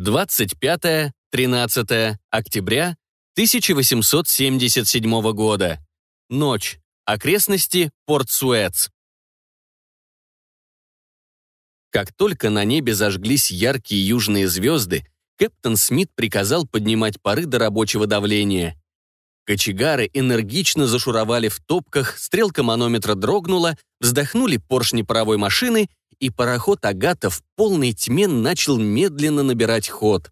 25-13 октября 1877 года. Ночь. Окрестности Порт-Суэц. Как только на небе зажглись яркие южные звезды, Кэптон Смит приказал поднимать пары до рабочего давления. Кочегары энергично зашуровали в топках, стрелка манометра дрогнула, вздохнули поршни паровой машины, и пароход «Агата» в полной тьме начал медленно набирать ход.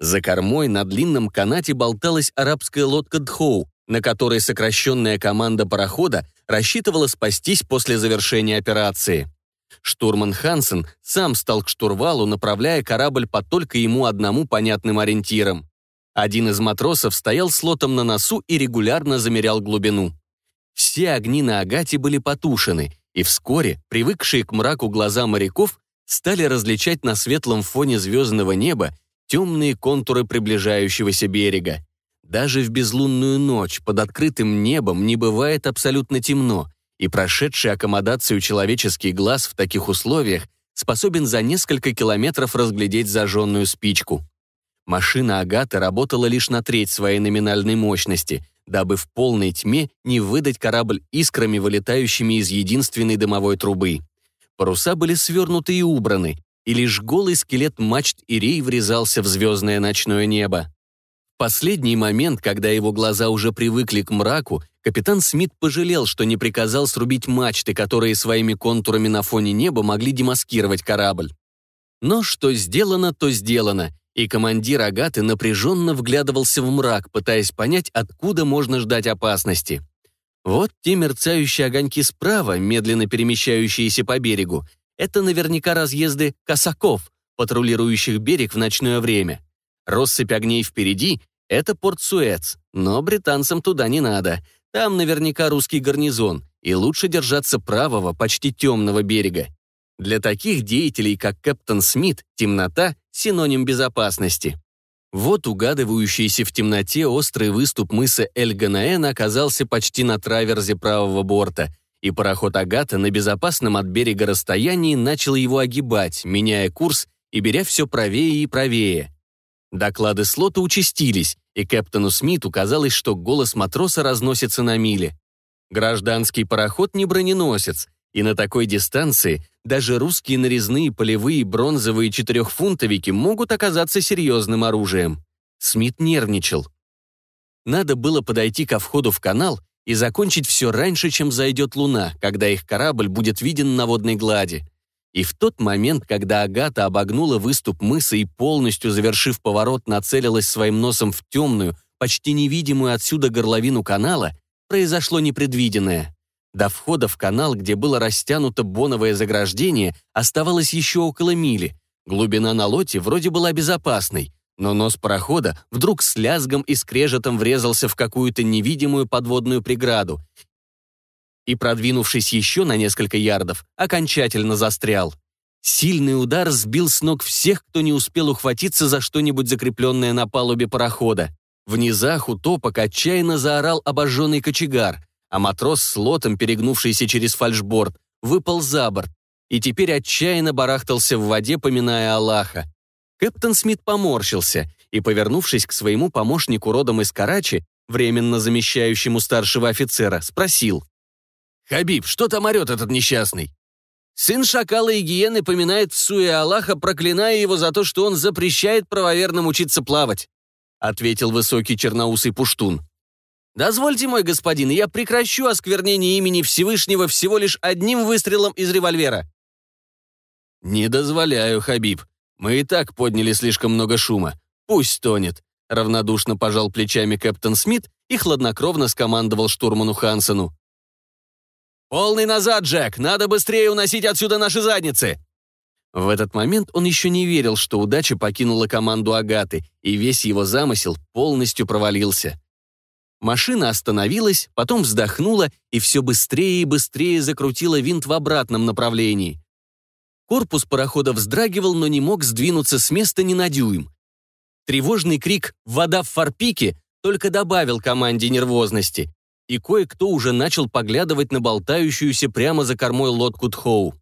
За кормой на длинном канате болталась арабская лодка «Дхоу», на которой сокращенная команда парохода рассчитывала спастись после завершения операции. Штурман Хансен сам стал к штурвалу, направляя корабль по только ему одному понятным ориентирам. Один из матросов стоял с лотом на носу и регулярно замерял глубину. Все огни на Агате были потушены, и вскоре, привыкшие к мраку глаза моряков, стали различать на светлом фоне звездного неба темные контуры приближающегося берега. Даже в безлунную ночь под открытым небом не бывает абсолютно темно, и прошедший аккомодацию человеческий глаз в таких условиях способен за несколько километров разглядеть зажженную спичку. Машина Агаты работала лишь на треть своей номинальной мощности, дабы в полной тьме не выдать корабль искрами, вылетающими из единственной дымовой трубы. Паруса были свернуты и убраны, и лишь голый скелет мачт и рей врезался в звездное ночное небо. В последний момент, когда его глаза уже привыкли к мраку, капитан Смит пожалел, что не приказал срубить мачты, которые своими контурами на фоне неба могли демаскировать корабль. Но что сделано, то сделано, и командир Агаты напряженно вглядывался в мрак, пытаясь понять, откуда можно ждать опасности. Вот те мерцающие огоньки справа, медленно перемещающиеся по берегу, это наверняка разъезды казаков, патрулирующих берег в ночное время. Россыпь огней впереди — это порт Суэц, но британцам туда не надо. Там наверняка русский гарнизон, и лучше держаться правого, почти темного берега. Для таких деятелей, как Кэптон Смит, темнота — синоним безопасности. Вот угадывающийся в темноте острый выступ мыса Эль-Ганаэн оказался почти на траверзе правого борта — и пароход «Агата» на безопасном от берега расстоянии начал его огибать, меняя курс и беря все правее и правее. Доклады слота участились, и капитану Смиту казалось, что голос матроса разносится на мили. Гражданский пароход не броненосец, и на такой дистанции даже русские нарезные полевые бронзовые четырехфунтовики могут оказаться серьезным оружием. Смит нервничал. Надо было подойти ко входу в канал и закончить все раньше, чем зайдет луна, когда их корабль будет виден на водной глади. И в тот момент, когда Агата обогнула выступ мыса и полностью завершив поворот нацелилась своим носом в темную, почти невидимую отсюда горловину канала, произошло непредвиденное. До входа в канал, где было растянуто боновое заграждение, оставалось еще около мили. Глубина на лоте вроде была безопасной, но нос парохода вдруг с лязгом и скрежетом врезался в какую-то невидимую подводную преграду и, продвинувшись еще на несколько ярдов, окончательно застрял. Сильный удар сбил с ног всех, кто не успел ухватиться за что-нибудь закрепленное на палубе парохода. В низах у топок отчаянно заорал обожженный кочегар, а матрос с лотом, перегнувшийся через фальшборд, выпал за борт и теперь отчаянно барахтался в воде, поминая Аллаха. Кэптон Смит поморщился и, повернувшись к своему помощнику родом из Карачи, временно замещающему старшего офицера, спросил. «Хабиб, что там орет этот несчастный?» Сын шакала и гиены поминает в Аллаха, проклиная его за то, что он запрещает правоверным учиться плавать», ответил высокий черноусый пуштун. «Дозвольте, мой господин, я прекращу осквернение имени Всевышнего всего лишь одним выстрелом из револьвера». «Не дозволяю, Хабиб», мы и так подняли слишком много шума. Пусть тонет. Равнодушно пожал плечами Кэптон Смит и хладнокровно скомандовал штурману Хансену. «Полный назад, Джек! Надо быстрее уносить отсюда наши задницы!» В этот момент он еще не верил, что удача покинула команду Агаты, и весь его замысел полностью провалился. Машина остановилась, потом вздохнула и все быстрее и быстрее закрутила винт в обратном направлении. Корпус парохода вздрагивал, но не мог сдвинуться с места ни на дюйм. Тревожный крик «Вода в форпике» только добавил команде нервозности, и кое-кто уже начал поглядывать на болтающуюся прямо за кормой лодку Тхоу.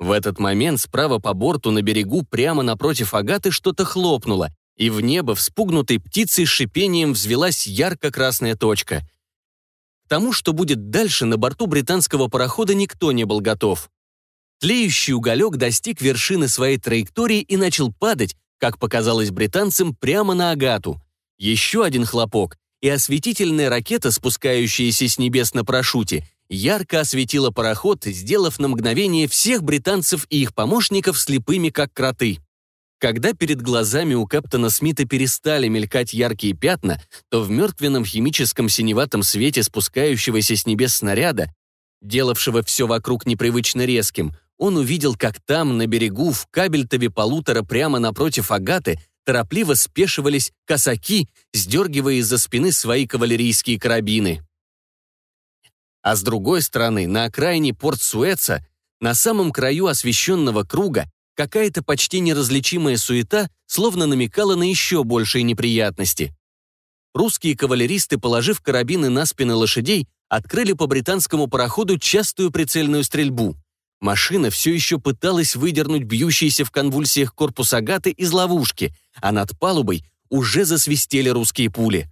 В этот момент справа по борту на берегу прямо напротив Агаты что-то хлопнуло, и в небо вспугнутой птицей шипением взвелась ярко-красная точка. К тому, что будет дальше, на борту британского парохода никто не был готов. Тлеющий уголек достиг вершины своей траектории и начал падать, как показалось британцам, прямо на Агату. Еще один хлопок, и осветительная ракета, спускающаяся с небес на парашюте, ярко осветила пароход, сделав на мгновение всех британцев и их помощников слепыми, как кроты. Когда перед глазами у капитана Смита перестали мелькать яркие пятна, то в мертвенном химическом синеватом свете спускающегося с небес снаряда, делавшего все вокруг непривычно резким, он увидел, как там, на берегу, в кабельтове полутора прямо напротив Агаты, торопливо спешивались косаки, сдергивая из-за спины свои кавалерийские карабины. А с другой стороны, на окраине порт Суэца, на самом краю освещенного круга, какая-то почти неразличимая суета словно намекала на еще большие неприятности. Русские кавалеристы, положив карабины на спины лошадей, открыли по британскому пароходу частую прицельную стрельбу. Машина все еще пыталась выдернуть бьющийся в конвульсиях корпус Агаты из ловушки, а над палубой уже засвистели русские пули.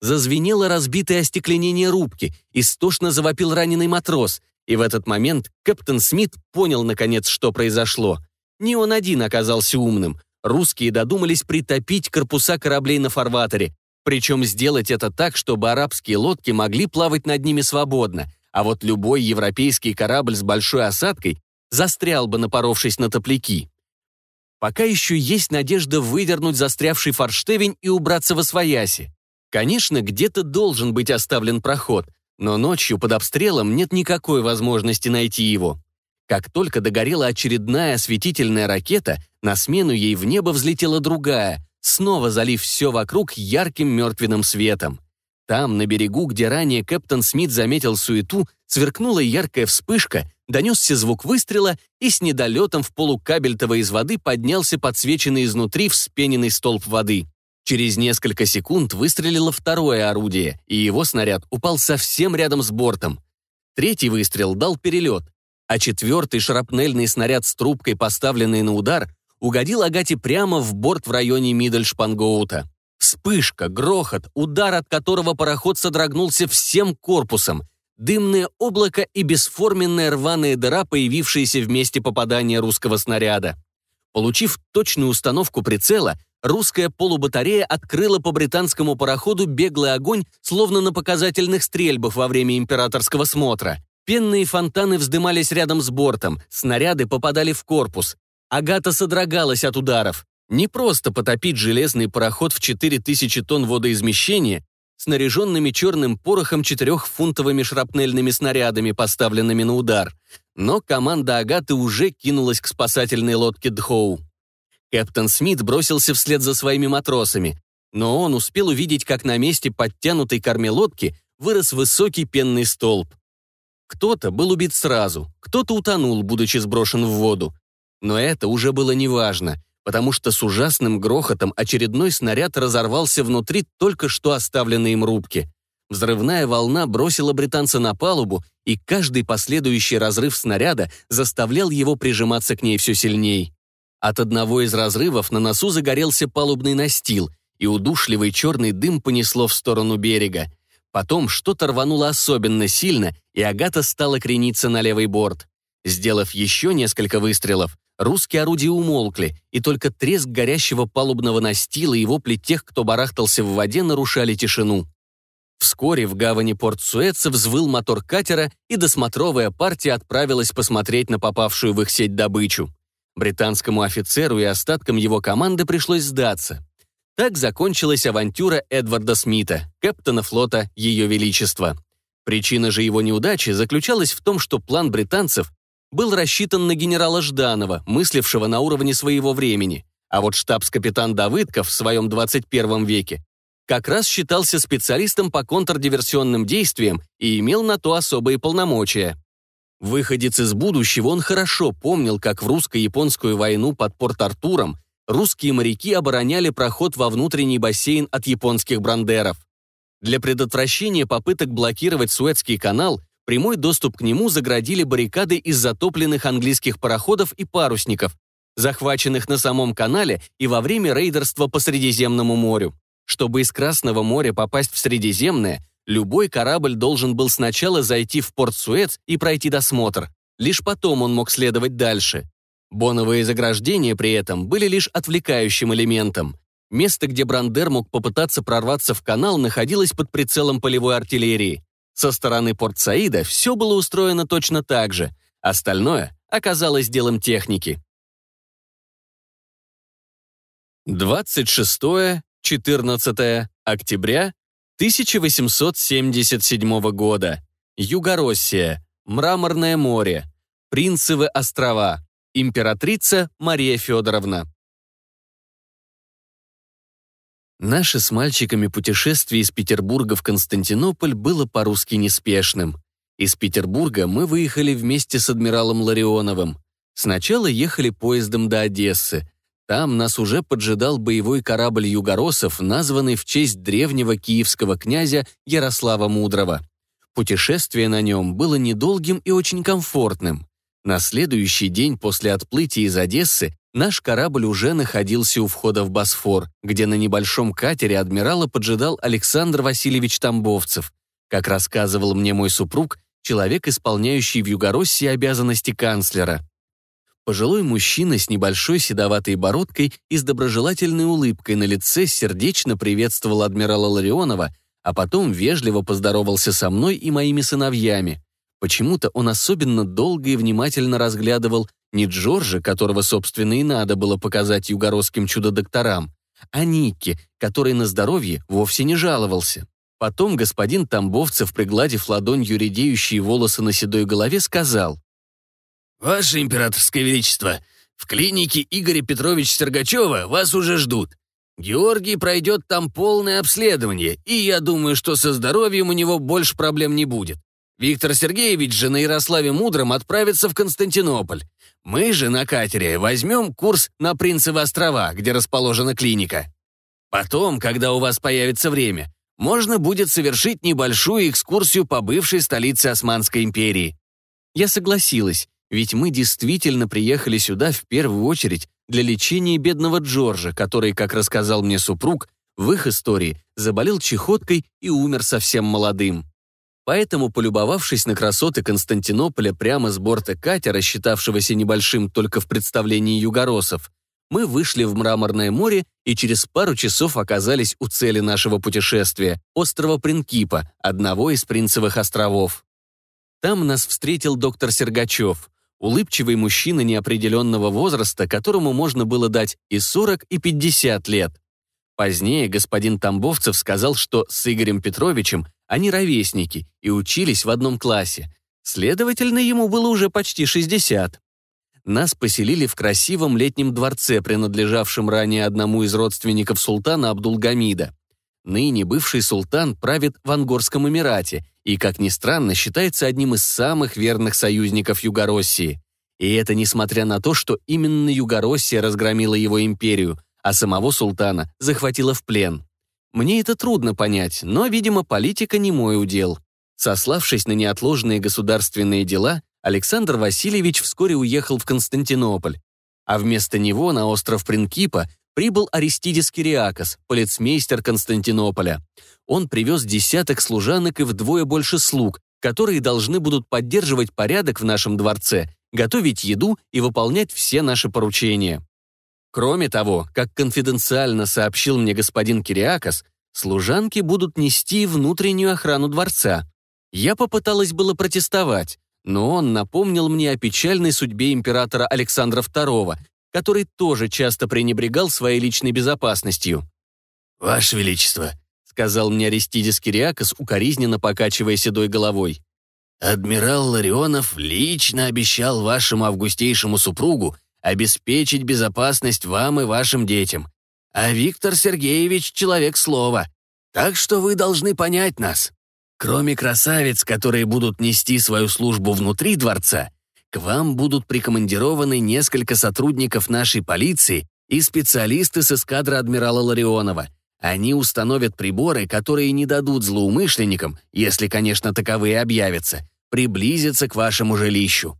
Зазвенело разбитое остекленение рубки, истошно завопил раненый матрос, и в этот момент капитан Смит понял, наконец, что произошло. Не он один оказался умным. Русские додумались притопить корпуса кораблей на фарватере, причем сделать это так, чтобы арабские лодки могли плавать над ними свободно, а вот любой европейский корабль с большой осадкой застрял бы, напоровшись на топляки. Пока еще есть надежда вывернуть застрявший форштевень и убраться во свояси. Конечно, где-то должен быть оставлен проход, но ночью под обстрелом нет никакой возможности найти его. Как только догорела очередная осветительная ракета, на смену ей в небо взлетела другая, снова залив все вокруг ярким мертвенным светом. Там, на берегу, где ранее Кэптон Смит заметил суету, сверкнула яркая вспышка, донесся звук выстрела, и с недолетом в полукабельтово из воды поднялся подсвеченный изнутри вспененный столб воды. Через несколько секунд выстрелило второе орудие, и его снаряд упал совсем рядом с бортом. Третий выстрел дал перелет, а четвертый шрапнельный снаряд с трубкой, поставленный на удар, угодил Агате прямо в борт в районе Мидельшпангоута. Вспышка, грохот, удар от которого пароход содрогнулся всем корпусом, дымное облако и бесформенная рваная дыра, появившиеся в месте попадания русского снаряда. Получив точную установку прицела, русская полубатарея открыла по британскому пароходу беглый огонь, словно на показательных стрельбах во время императорского смотра. Пенные фонтаны вздымались рядом с бортом, снаряды попадали в корпус. Агата содрогалась от ударов. Не просто потопить железный пароход в 4000 тонн водоизмещения, снаряженными черным порохом четырехфунтовыми шрапнельными снарядами, поставленными на удар. Но команда Агаты уже кинулась к спасательной лодке Дхоу. Кэптон Смит бросился вслед за своими матросами, но он успел увидеть, как на месте подтянутой корме лодки вырос высокий пенный столб. Кто-то был убит сразу, кто-то утонул, будучи сброшен в воду. Но это уже было неважно, потому что с ужасным грохотом очередной снаряд разорвался внутри только что оставленной им рубки. Взрывная волна бросила британца на палубу, и каждый последующий разрыв снаряда заставлял его прижиматься к ней все сильней. От одного из разрывов на носу загорелся палубный настил, и удушливый черный дым понесло в сторону берега. Потом что-то рвануло особенно сильно, и Агата стала крениться на левый борт. Сделав еще несколько выстрелов, русские орудия умолкли, и только треск горящего палубного настила и вопли тех, кто барахтался в воде, нарушали тишину. Вскоре в гавани порт Суэца взвыл мотор катера, и досмотровая партия отправилась посмотреть на попавшую в их сеть добычу. Британскому офицеру и остаткам его команды пришлось сдаться. Так закончилась авантюра Эдварда Смита, капитана флота Ее Величества. Причина же его неудачи заключалась в том, что план британцев был рассчитан на генерала Жданова, мыслившего на уровне своего времени, а вот штабс-капитан Давыдков в своем 21 веке как раз считался специалистом по контрдиверсионным действиям и имел на то особые полномочия. Выходец из будущего, он хорошо помнил, как в русско-японскую войну под Порт-Артуром русские моряки обороняли проход во внутренний бассейн от японских брандеров. Для предотвращения попыток блокировать Суэцкий канал прямой доступ к нему заградили баррикады из затопленных английских пароходов и парусников, захваченных на самом канале и во время рейдерства по Средиземному морю. Чтобы из Красного моря попасть в Средиземное, любой корабль должен был сначала зайти в порт Суэц и пройти досмотр. Лишь потом он мог следовать дальше. Боновые заграждения при этом были лишь отвлекающим элементом. Место, где Брандер мог попытаться прорваться в канал, находилось под прицелом полевой артиллерии. Со стороны Порт-Саида все было устроено точно так же. Остальное оказалось делом техники. 26-14 октября 1877 года. Югороссия. Мраморное море. Принцевы острова. Императрица Мария Федоровна. Наше с мальчиками путешествие из Петербурга в Константинополь было по-русски неспешным. Из Петербурга мы выехали вместе с адмиралом Ларионовым. Сначала ехали поездом до Одессы. Там нас уже поджидал боевой корабль «Югоросов», названный в честь древнего киевского князя Ярослава Мудрого. Путешествие на нем было недолгим и очень комфортным. На следующий день после отплытия из Одессы Наш корабль уже находился у входа в Босфор, где на небольшом катере адмирала поджидал Александр Васильевич Тамбовцев. Как рассказывал мне мой супруг, человек, исполняющий в Югороссии обязанности канцлера. Пожилой мужчина с небольшой седоватой бородкой и с доброжелательной улыбкой на лице сердечно приветствовал адмирала Ларионова, а потом вежливо поздоровался со мной и моими сыновьями. Почему-то он особенно долго и внимательно разглядывал не Джорджа, которого, собственно, и надо было показать югородским чудо-докторам, а Никки, который на здоровье вовсе не жаловался. Потом господин Тамбовцев, пригладив ладонью редеющие волосы на седой голове, сказал. «Ваше императорское величество, в клинике Игоря Петровича Сергачева вас уже ждут. Георгий пройдет там полное обследование, и я думаю, что со здоровьем у него больше проблем не будет. Виктор Сергеевич же на Ярославе Мудром отправится в Константинополь. Мы же на катере возьмем курс на Принцевы острова, где расположена клиника. Потом, когда у вас появится время, можно будет совершить небольшую экскурсию по бывшей столице Османской империи. Я согласилась, ведь мы действительно приехали сюда в первую очередь для лечения бедного Джорджа, который, как рассказал мне супруг, в их истории заболел чехоткой и умер совсем молодым. Поэтому, полюбовавшись на красоты Константинополя прямо с борта катера, считавшегося небольшим только в представлении югоросов, мы вышли в Мраморное море и через пару часов оказались у цели нашего путешествия – острова Принкипа, одного из Принцевых островов. Там нас встретил доктор Сергачев, улыбчивый мужчина неопределенного возраста, которому можно было дать и 40, и 50 лет. Позднее господин Тамбовцев сказал, что с Игорем Петровичем они ровесники и учились в одном классе. Следовательно, ему было уже почти 60. Нас поселили в красивом летнем дворце, принадлежавшем ранее одному из родственников султана Абдулгамида. Ныне бывший султан правит в Ангорском Эмирате и, как ни странно, считается одним из самых верных союзников Югороссии. И это несмотря на то, что именно Югороссия разгромила его империю, а самого султана захватила в плен. Мне это трудно понять, но, видимо, политика не мой удел. Сославшись на неотложные государственные дела, Александр Васильевич вскоре уехал в Константинополь, а вместо него на остров Принкипа прибыл Аристидис Кириакос, полицмейстер Константинополя. Он привез десяток служанок и вдвое больше слуг, которые должны будут поддерживать порядок в нашем дворце, готовить еду и выполнять все наши поручения. Кроме того, как конфиденциально сообщил мне господин Кириакос, служанки будут нести внутреннюю охрану дворца. Я попыталась было протестовать, но он напомнил мне о печальной судьбе императора Александра II, который тоже часто пренебрегал своей личной безопасностью. «Ваше Величество», — сказал мне Аристидис Кириакос, укоризненно покачивая седой головой, «адмирал Ларионов лично обещал вашему августейшему супругу обеспечить безопасность вам и вашим детям. А Виктор Сергеевич — человек слова, так что вы должны понять нас. Кроме красавиц, которые будут нести свою службу внутри дворца, к вам будут прикомандированы несколько сотрудников нашей полиции и специалисты с эскадры адмирала Ларионова. Они установят приборы, которые не дадут злоумышленникам, если, конечно, таковые объявятся, приблизиться к вашему жилищу».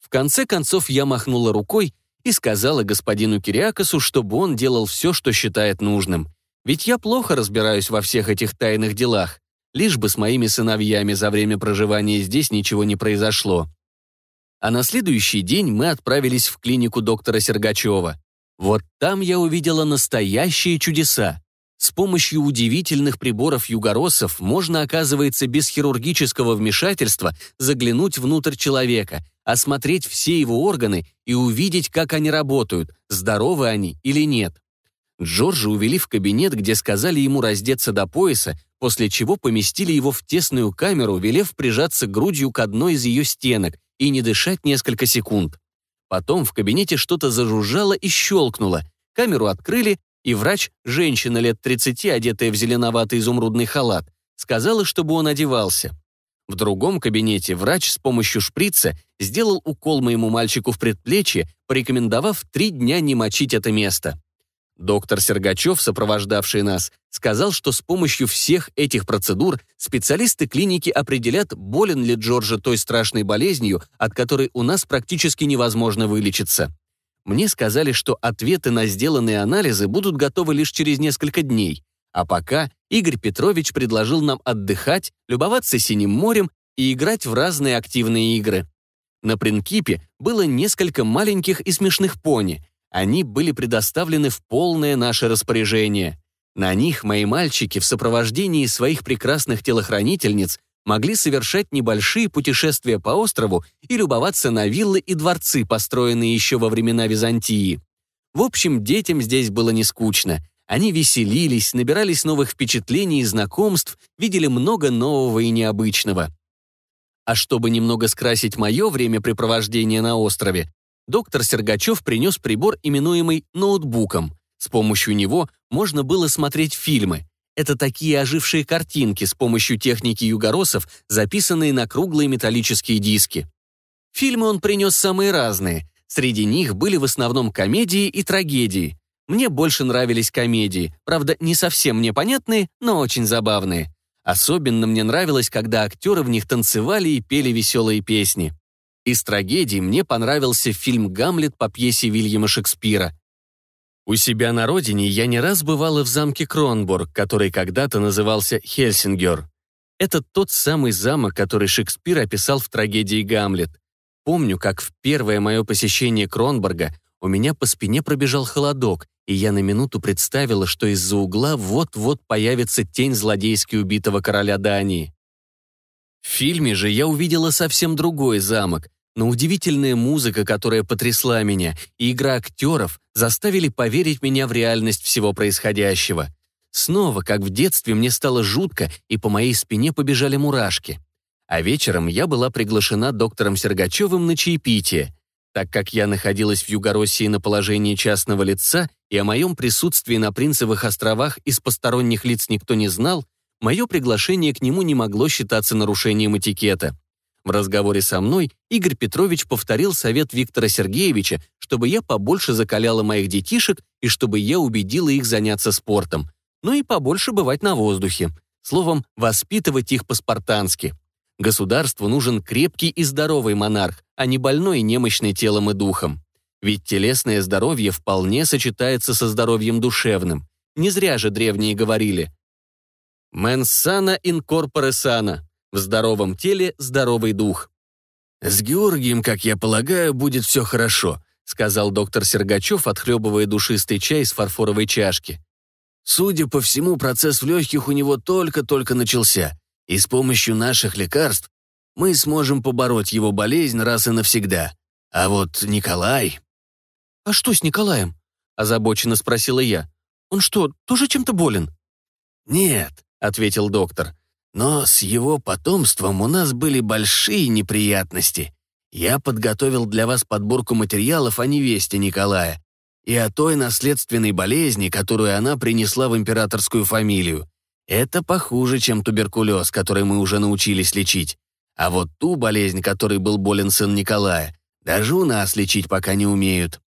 В конце концов я махнула рукой и сказала господину Кириакосу, чтобы он делал все, что считает нужным. Ведь я плохо разбираюсь во всех этих тайных делах. Лишь бы с моими сыновьями за время проживания здесь ничего не произошло. А на следующий день мы отправились в клинику доктора Сергачева. Вот там я увидела настоящие чудеса. С помощью удивительных приборов югоросов можно, оказывается, без хирургического вмешательства заглянуть внутрь человека, осмотреть все его органы и увидеть, как они работают, здоровы они или нет. Джорджа увели в кабинет, где сказали ему раздеться до пояса, после чего поместили его в тесную камеру, велев прижаться грудью к одной из ее стенок и не дышать несколько секунд. Потом в кабинете что-то зажужжало и щелкнуло. Камеру открыли, и врач, женщина лет 30, одетая в зеленоватый изумрудный халат, сказала, чтобы он одевался. В другом кабинете врач с помощью шприца сделал укол моему мальчику в предплечье, порекомендовав три дня не мочить это место. Доктор Сергачев, сопровождавший нас, сказал, что с помощью всех этих процедур специалисты клиники определят, болен ли Джорджа той страшной болезнью, от которой у нас практически невозможно вылечиться. Мне сказали, что ответы на сделанные анализы будут готовы лишь через несколько дней. А пока Игорь Петрович предложил нам отдыхать, любоваться синим морем и играть в разные активные игры. На Принкипе было несколько маленьких и смешных пони — они были предоставлены в полное наше распоряжение. На них мои мальчики в сопровождении своих прекрасных телохранительниц могли совершать небольшие путешествия по острову и любоваться на виллы и дворцы, построенные еще во времена Византии. В общем, детям здесь было не скучно. Они веселились, набирались новых впечатлений и знакомств, видели много нового и необычного. А чтобы немного скрасить мое времяпрепровождение на острове, доктор Сергачев принес прибор, именуемый ноутбуком. С помощью него можно было смотреть фильмы. Это такие ожившие картинки с помощью техники югоросов, записанные на круглые металлические диски. Фильмы он принес самые разные. Среди них были в основном комедии и трагедии. Мне больше нравились комедии, правда, не совсем мне понятные, но очень забавные. Особенно мне нравилось, когда актеры в них танцевали и пели веселые песни. Из трагедий мне понравился фильм «Гамлет» по пьесе Вильяма Шекспира. У себя на родине я не раз бывала в замке Кронбург, который когда-то назывался Хельсингер. Это тот самый замок, который Шекспир описал в трагедии «Гамлет». Помню, как в первое мое посещение Кронбурга у меня по спине пробежал холодок, и я на минуту представила, что из-за угла вот-вот появится тень злодейски убитого короля Дании. В фильме же я увидела совсем другой замок, но удивительная музыка, которая потрясла меня, и игра актеров заставили поверить меня в реальность всего происходящего. Снова, как в детстве, мне стало жутко, и по моей спине побежали мурашки. А вечером я была приглашена доктором Сергачевым на чаепитие. Так как я находилась в Югороссии на положении частного лица, и о моем присутствии на Принцевых островах из посторонних лиц никто не знал, мое приглашение к нему не могло считаться нарушением этикета. В разговоре со мной Игорь Петрович повторил совет Виктора Сергеевича, чтобы я побольше закаляла моих детишек и чтобы я убедила их заняться спортом. Ну и побольше бывать на воздухе. Словом, воспитывать их по-спартански. Государству нужен крепкий и здоровый монарх, а не больной и немощный телом и духом. Ведь телесное здоровье вполне сочетается со здоровьем душевным. Не зря же древние говорили «Mens sana in corpore sana» В здоровом теле здоровый дух. «С Георгием, как я полагаю, будет все хорошо», сказал доктор Сергачев, отхлебывая душистый чай из фарфоровой чашки. «Судя по всему, процесс в легких у него только-только начался, и с помощью наших лекарств мы сможем побороть его болезнь раз и навсегда. А вот Николай...» «А что с Николаем?» — озабоченно спросила я. «Он что, тоже чем-то болен?» «Нет», — ответил доктор. Но с его потомством у нас были большие неприятности. Я подготовил для вас подборку материалов о невесте Николая и о той наследственной болезни, которую она принесла в императорскую фамилию. Это похуже, чем туберкулез, который мы уже научились лечить. А вот ту болезнь, которой был болен сын Николая, даже у нас лечить пока не умеют.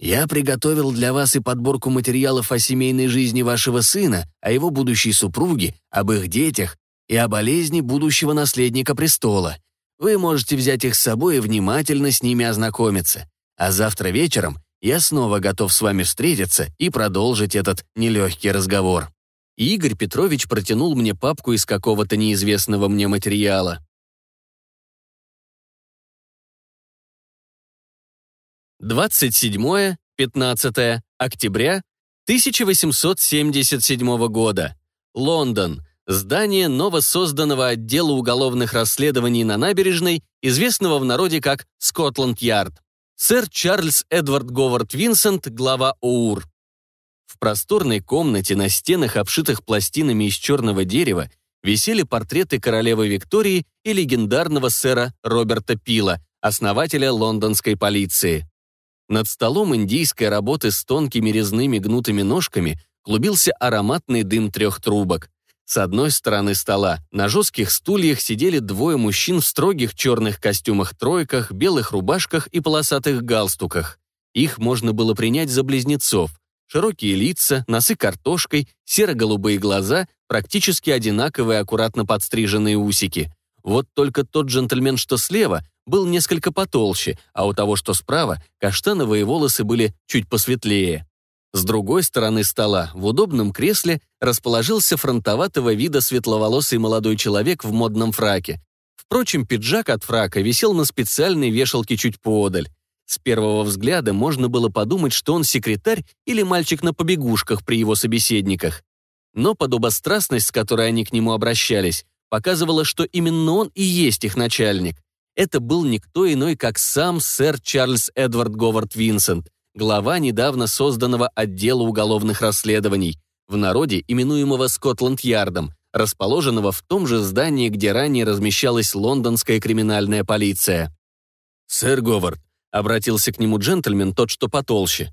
Я приготовил для вас и подборку материалов о семейной жизни вашего сына, о его будущей супруге, об их детях и о болезни будущего наследника престола. Вы можете взять их с собой и внимательно с ними ознакомиться. А завтра вечером я снова готов с вами встретиться и продолжить этот нелегкий разговор». Игорь Петрович протянул мне папку из какого-то неизвестного мне материала. Двадцать седьмое, пятнадцатое октября 1877 года. Лондон. Здание новосозданного отдела уголовных расследований на набережной, известного в народе как Скотланд-Ярд. Сэр Чарльз Эдвард Говард Винсент, глава ОУР. В просторной комнате на стенах, обшитых пластинами из черного дерева, висели портреты королевы Виктории и легендарного сэра Роберта Пила, основателя лондонской полиции. Над столом индийской работы с тонкими резными гнутыми ножками клубился ароматный дым трех трубок. С одной стороны стола на жестких стульях сидели двое мужчин в строгих черных костюмах-тройках, белых рубашках и полосатых галстуках. Их можно было принять за близнецов. Широкие лица, носы картошкой, серо-голубые глаза, практически одинаковые аккуратно подстриженные усики. Вот только тот джентльмен, что слева, был несколько потолще, а у того, что справа, каштановые волосы были чуть посветлее. С другой стороны стола, в удобном кресле, расположился фронтоватого вида светловолосый молодой человек в модном фраке. Впрочем, пиджак от фрака висел на специальной вешалке чуть поодаль. С первого взгляда можно было подумать, что он секретарь или мальчик на побегушках при его собеседниках. Но подобострастность, с которой они к нему обращались, показывала, что именно он и есть их начальник. Это был никто иной, как сам сэр Чарльз Эдвард Говард Винсент, глава недавно созданного отдела уголовных расследований, в народе именуемого Скотланд-Ярдом, расположенного в том же здании, где ранее размещалась лондонская криминальная полиция. «Сэр Говард», — обратился к нему джентльмен, тот, что потолще.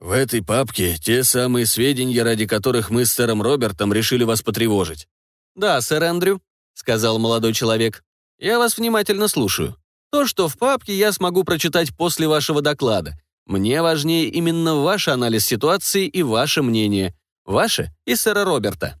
«В этой папке те самые сведения, ради которых мы с сэром Робертом решили вас потревожить». «Да, сэр Эндрю», — сказал молодой человек. «Я вас внимательно слушаю. То, что в папке, я смогу прочитать после вашего доклада. Мне важнее именно ваш анализ ситуации и ваше мнение. Ваше и сэра Роберта.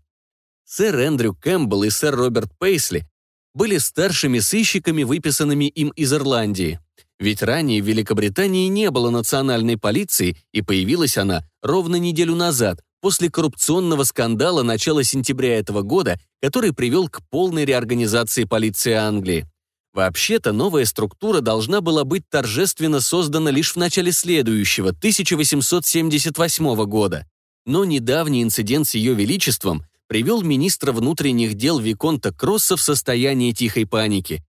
Сэр Эндрю Кэмпбелл и сэр Роберт Пейсли были старшими сыщиками, выписанными им из Ирландии. Ведь ранее в Великобритании не было национальной полиции, и появилась она ровно неделю назад, после коррупционного скандала начала сентября этого года, который привел к полной реорганизации полиции Англии. Вообще-то новая структура должна была быть торжественно создана лишь в начале следующего, 1878 года. Но недавний инцидент с Ее Величеством привел министра внутренних дел Виконта Кросса в состояние тихой паники.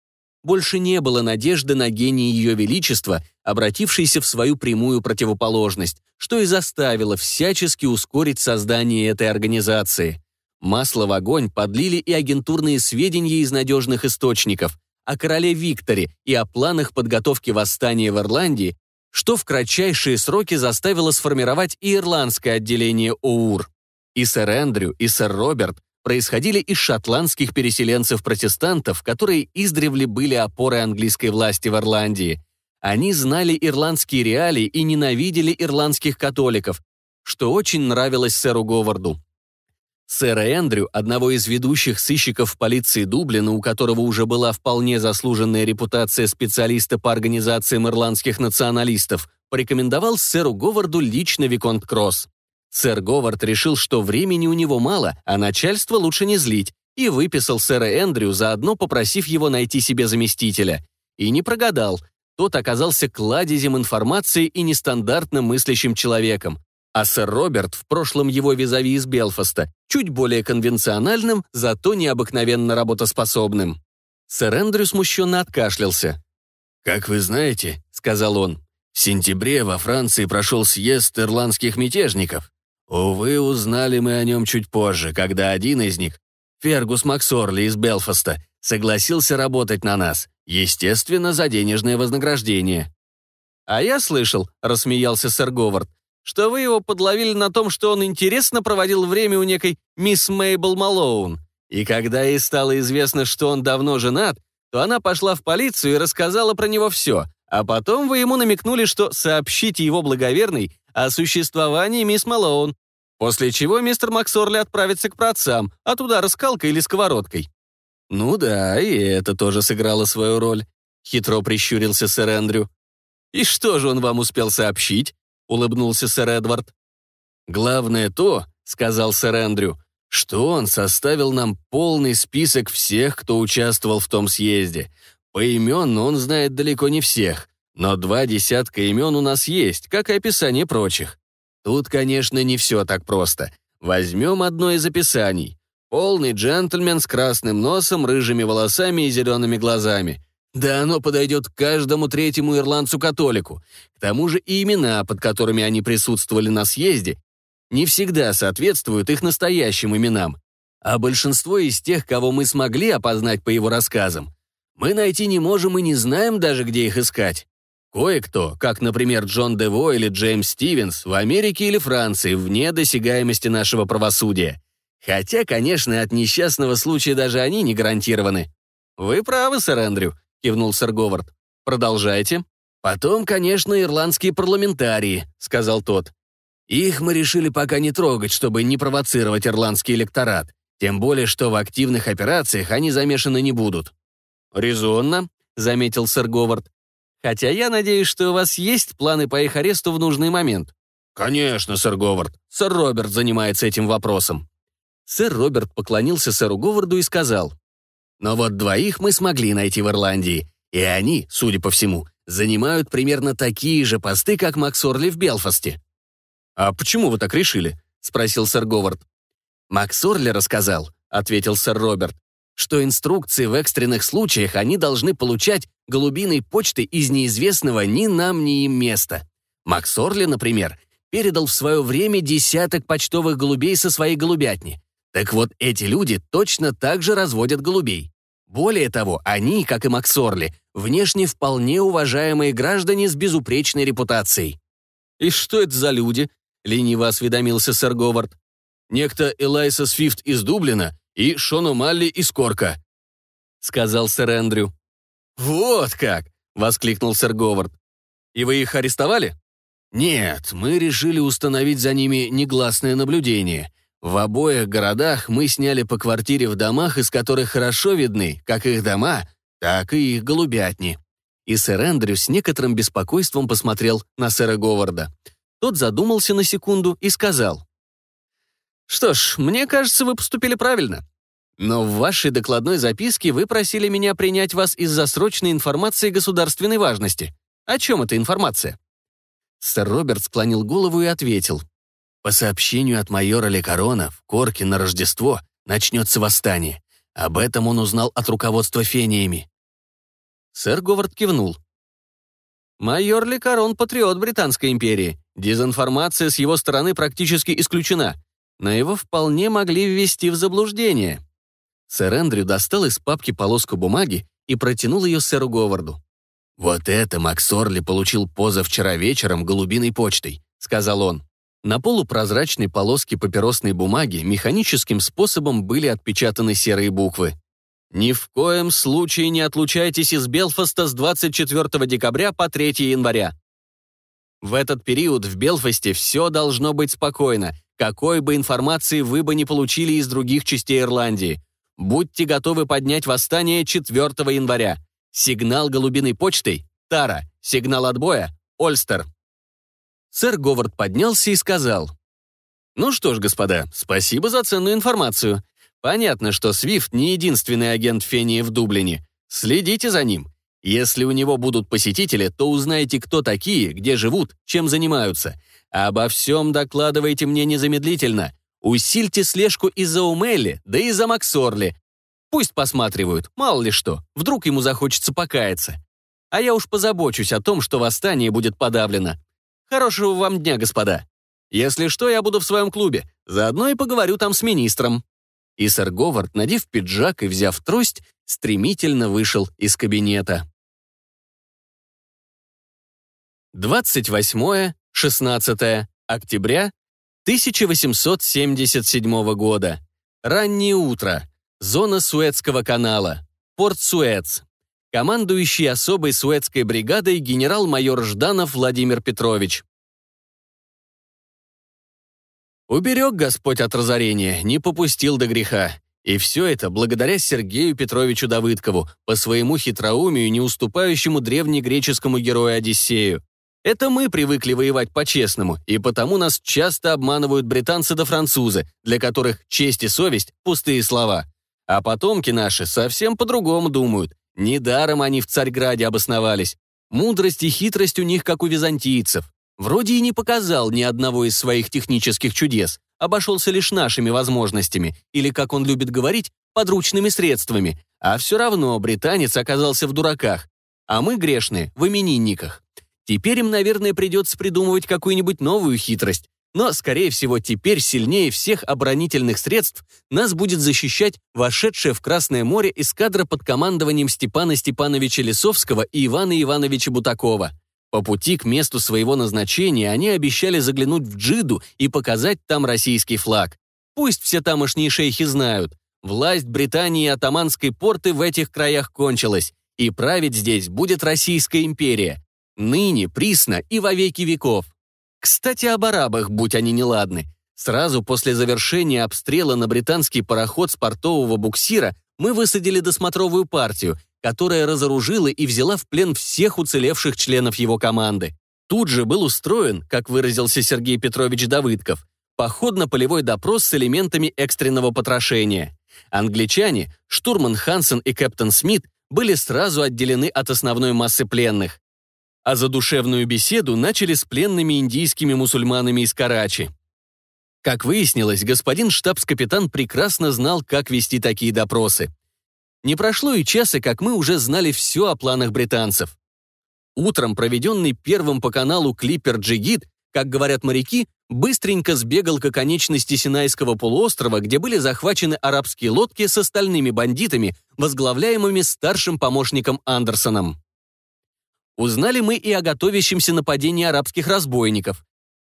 Больше не было надежды на гений Ее Величества, обратившийся в свою прямую противоположность, что и заставило всячески ускорить создание этой организации. Масло в огонь подлили и агентурные сведения из надежных источников, о короле Викторе и о планах подготовки восстания в Ирландии, что в кратчайшие сроки заставило сформировать и ирландское отделение ОУР. И сэр Эндрю, и сэр Роберт происходили из шотландских переселенцев-протестантов, которые издревле были опорой английской власти в Ирландии. Они знали ирландские реалии и ненавидели ирландских католиков, что очень нравилось сэру Говарду. Сэра Эндрю, одного из ведущих сыщиков полиции Дублина, у которого уже была вполне заслуженная репутация специалиста по организациям ирландских националистов, порекомендовал сэру Говарду лично Виконт Кросс. Сэр Говард решил, что времени у него мало, а начальство лучше не злить, и выписал сэра Эндрю, заодно попросив его найти себе заместителя. И не прогадал. Тот оказался кладезем информации и нестандартно мыслящим человеком. А сэр Роберт, в прошлом его визави из Белфаста, чуть более конвенциональным, зато необыкновенно работоспособным. Сэр Эндрю смущенно откашлялся. «Как вы знаете», — сказал он, — «в сентябре во Франции прошел съезд ирландских мятежников. Увы, узнали мы о нем чуть позже, когда один из них, Фергус Максорли из Белфаста, согласился работать на нас, естественно, за денежное вознаграждение». «А я слышал», — рассмеялся сэр Говард, что вы его подловили на том, что он интересно проводил время у некой мисс Мейбл Малоун. И когда ей стало известно, что он давно женат, то она пошла в полицию и рассказала про него все, а потом вы ему намекнули, что сообщите его благоверной о существовании мисс Малоун, после чего мистер Максорли отправится к праотцам, а туда раскалкой или сковородкой. «Ну да, и это тоже сыграло свою роль», — хитро прищурился сэр Эндрю. «И что же он вам успел сообщить?» — улыбнулся сэр Эдвард. «Главное то», — сказал сэр Эндрю, «что он составил нам полный список всех, кто участвовал в том съезде. Поименно он знает далеко не всех, но два десятка имен у нас есть, как и описание прочих. Тут, конечно, не все так просто. Возьмем одно из описаний. Полный джентльмен с красным носом, рыжими волосами и зелеными глазами. Да оно подойдет каждому третьему ирландцу-католику. К тому же и имена, под которыми они присутствовали на съезде, не всегда соответствуют их настоящим именам. А большинство из тех, кого мы смогли опознать по его рассказам, мы найти не можем и не знаем даже, где их искать. Кое-кто, как, например, Джон Дево или Джеймс Стивенс, в Америке или Франции, вне досягаемости нашего правосудия. Хотя, конечно, от несчастного случая даже они не гарантированы. «Вы правы, сэр Эндрю», — кивнул сэр Говард. «Продолжайте». «Потом, конечно, ирландские парламентарии», — сказал тот. «Их мы решили пока не трогать, чтобы не провоцировать ирландский электорат. Тем более, что в активных операциях они замешаны не будут». «Резонно», — заметил сэр Говард. Хотя я надеюсь, что у вас есть планы по их аресту в нужный момент». «Конечно, сэр Говард. Сэр Роберт занимается этим вопросом». Сэр Роберт поклонился сэру Говарду и сказал, «Но вот двоих мы смогли найти в Ирландии, и они, судя по всему, занимают примерно такие же посты, как Макс Орли в Белфасте». «А почему вы так решили?» — спросил сэр Говард. «Макс Орли рассказал», — ответил сэр Роберт, что инструкции в экстренных случаях они должны получать голубиной почты из неизвестного ни нам, ни им места. Макс Орли, например, передал в свое время десяток почтовых голубей со своей голубятни. Так вот, эти люди точно так же разводят голубей. Более того, они, как и Макс Орли, внешне вполне уважаемые граждане с безупречной репутацией. «И что это за люди?» — лениво осведомился сэр Говард. «Некто Элайса Свифт из Дублина и Шону Малли из Корка», — сказал сэр Эндрю. «Вот как!» — воскликнул сэр Говард. «И вы их арестовали?» «Нет, мы решили установить за ними негласное наблюдение. В обоих городах мы сняли по квартире в домах, из которых хорошо видны как их дома, так и их голубятни». И сэр Эндрю с некоторым беспокойством посмотрел на сэра Говарда. Тот задумался на секунду и сказал. «Что ж, мне кажется, вы поступили правильно. Но в вашей докладной записке вы просили меня принять вас из-за срочной информации государственной важности. О чем эта информация?» Сэр Роберт склонил голову и ответил. «По сообщению от майора Лекарона, в Корке на Рождество начнется восстание. Об этом он узнал от руководства фениями». Сэр Говард кивнул. «Майор Лекарон — патриот Британской империи. Дезинформация с его стороны практически исключена. Но его вполне могли ввести в заблуждение. Сэр Эндрю достал из папки полоску бумаги и протянул ее сэру Говарду. «Вот это Макс Орли получил позавчера вечером голубиной почтой», — сказал он. На полупрозрачной полоске папиросной бумаги механическим способом были отпечатаны серые буквы. «Ни в коем случае не отлучайтесь из Белфаста с 24 декабря по 3 января. В этот период в Белфасте все должно быть спокойно, какой бы информации вы бы не получили из других частей Ирландии. Будьте готовы поднять восстание 4 января. Сигнал голубиной почтой — Тара. Сигнал отбоя — Ольстер. Сэр Говард поднялся и сказал. «Ну что ж, господа, спасибо за ценную информацию. Понятно, что Свифт не единственный агент Фении в Дублине. Следите за ним. Если у него будут посетители, то узнаете, кто такие, где живут, чем занимаются. Обо всем докладывайте мне незамедлительно. Усильте слежку и за Умелли, да и за Максорли. Пусть посматривают, мало ли что, вдруг ему захочется покаяться. А я уж позабочусь о том, что восстание будет подавлено. Хорошего вам дня, господа. Если что, я буду в своем клубе, заодно и поговорю там с министром». И сэр Говард, надев пиджак и взяв трость, стремительно вышел из кабинета. 28-16 октября 1877 года. Раннее утро. Зона Суэцкого канала. Порт Суэц. Командующий особой Суэцкой бригадой генерал-майор Жданов Владимир Петрович. Уберег Господь от разорения, не попустил до греха. И все это благодаря Сергею Петровичу Давыдкову, по своему хитроумию, не уступающему древнегреческому герою Одиссею. Это мы привыкли воевать по-честному, и потому нас часто обманывают британцы да французы, для которых честь и совесть – пустые слова. А потомки наши совсем по-другому думают. Недаром они в Царьграде обосновались. Мудрость и хитрость у них, как у византийцев. Вроде и не показал ни одного из своих технических чудес, обошелся лишь нашими возможностями, или, как он любит говорить, подручными средствами, а все равно британец оказался в дураках, а мы грешные в именинниках. Теперь им, наверное, придется придумывать какую-нибудь новую хитрость, но, скорее всего, теперь сильнее всех оборонительных средств нас будет защищать вошедшая в Красное море эскадра под командованием Степана Степановича Лисовского и Ивана Ивановича Бутакова. По пути к месту своего назначения они обещали заглянуть в Джиду и показать там российский флаг. Пусть все тамошние шейхи знают, власть Британии и атаманской порты в этих краях кончилась, и править здесь будет Российская империя. Ныне, присно и во веки веков. Кстати, об арабах, будь они неладны. Сразу после завершения обстрела на британский пароход с портового буксира мы высадили досмотровую партию, которая разоружила и взяла в плен всех уцелевших членов его команды. Тут же был устроен, как выразился Сергей Петрович Давыдков, походно-полевой допрос с элементами экстренного потрошения. Англичане, штурман Хансен и капитан Смит были сразу отделены от основной массы пленных. А задушевную беседу начали с пленными индийскими мусульманами из Карачи. Как выяснилось, господин штабс-капитан прекрасно знал, как вести такие допросы. Не прошло и часа, как мы уже знали все о планах британцев. Утром, проведенный первым по каналу клипер «Джигит», как говорят моряки, быстренько сбегал к оконечности Синайского полуострова, где были захвачены арабские лодки с остальными бандитами, возглавляемыми старшим помощником Андерсоном. Узнали мы и о готовящемся нападении арабских разбойников.